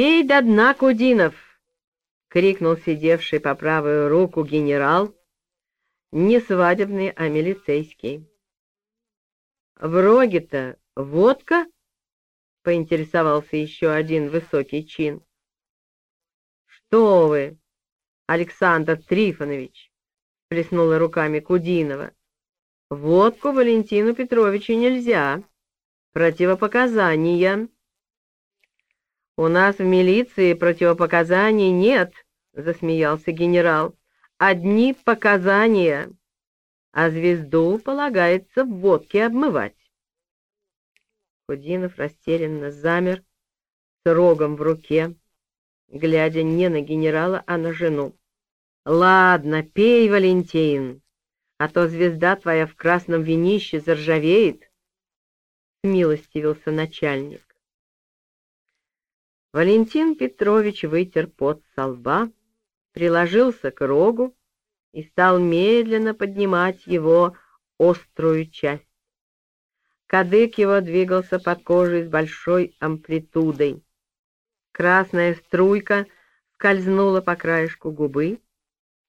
«Пей до дна, Кудинов!» — крикнул сидевший по правую руку генерал, не свадебный, а милицейский. «В роге-то водка?» — поинтересовался еще один высокий чин. «Что вы, Александр Трифонович!» — плеснула руками Кудинова. «Водку Валентину Петровичу нельзя. Противопоказания». «У нас в милиции противопоказаний нет», — засмеялся генерал. «Одни показания, а звезду полагается в водке обмывать». Кудинов растерянно замер с рогом в руке, глядя не на генерала, а на жену. «Ладно, пей, Валентин, а то звезда твоя в красном винище заржавеет», — смилостивился начальник. Валентин Петрович вытер пот со лба, приложился к рогу и стал медленно поднимать его острую часть. Кадык его двигался под кожей с большой амплитудой. Красная струйка скользнула по краешку губы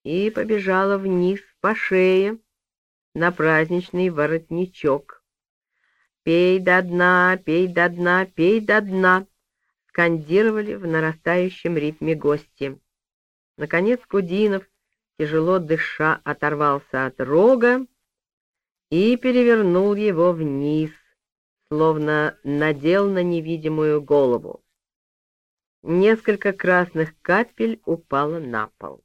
и побежала вниз по шее на праздничный воротничок. «Пей до дна, пей до дна, пей до дна!» Скандировали в нарастающем ритме гости. Наконец Кудинов, тяжело дыша, оторвался от рога и перевернул его вниз, словно надел на невидимую голову. Несколько красных капель упало на пол.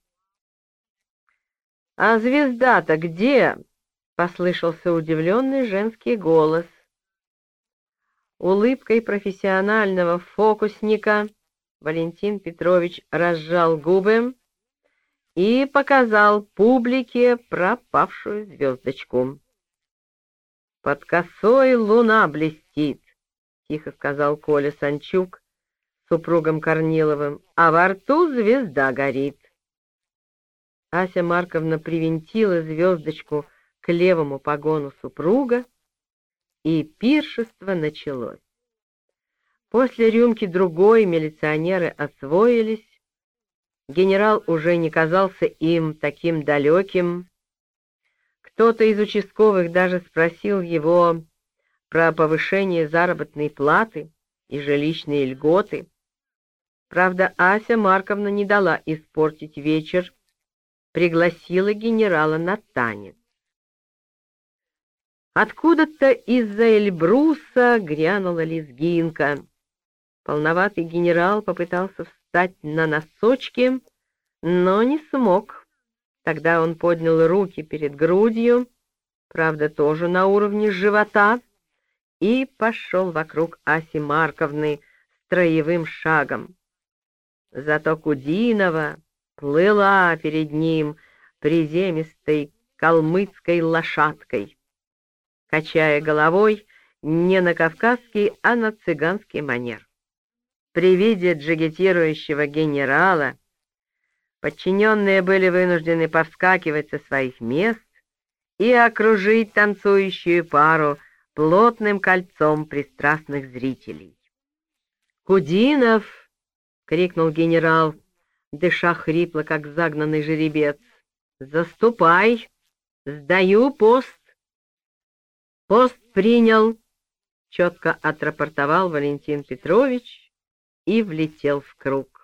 «А звезда-то где?» — послышался удивленный женский голос. Улыбкой профессионального фокусника Валентин Петрович разжал губы и показал публике пропавшую звездочку. «Под косой луна блестит», — тихо сказал Коля Санчук супругом Корниловым, «а во рту звезда горит». Ася Марковна привинтила звездочку к левому погону супруга, и пиршество началось. После рюмки другой милиционеры освоились, генерал уже не казался им таким далеким, кто-то из участковых даже спросил его про повышение заработной платы и жилищные льготы. Правда, Ася Марковна не дала испортить вечер, пригласила генерала на танец. Откуда-то из-за Эльбруса грянула лезгинка. Полноватый генерал попытался встать на носочки, но не смог. Тогда он поднял руки перед грудью, правда, тоже на уровне живота, и пошел вокруг Аси Марковны строевым шагом. Зато Кудинова плыла перед ним приземистой калмыцкой лошадкой, качая головой не на кавказский, а на цыганский манер. При виде джигитирующего генерала Подчиненные были вынуждены повскакивать со своих мест и окружить танцующую пару плотным кольцом пристрастных зрителей. «Кудинов!» — крикнул генерал, дыша хрипло, как загнанный жеребец. «Заступай! Сдаю пост!» «Пост принял!» — четко отрапортовал Валентин Петрович и влетел в круг.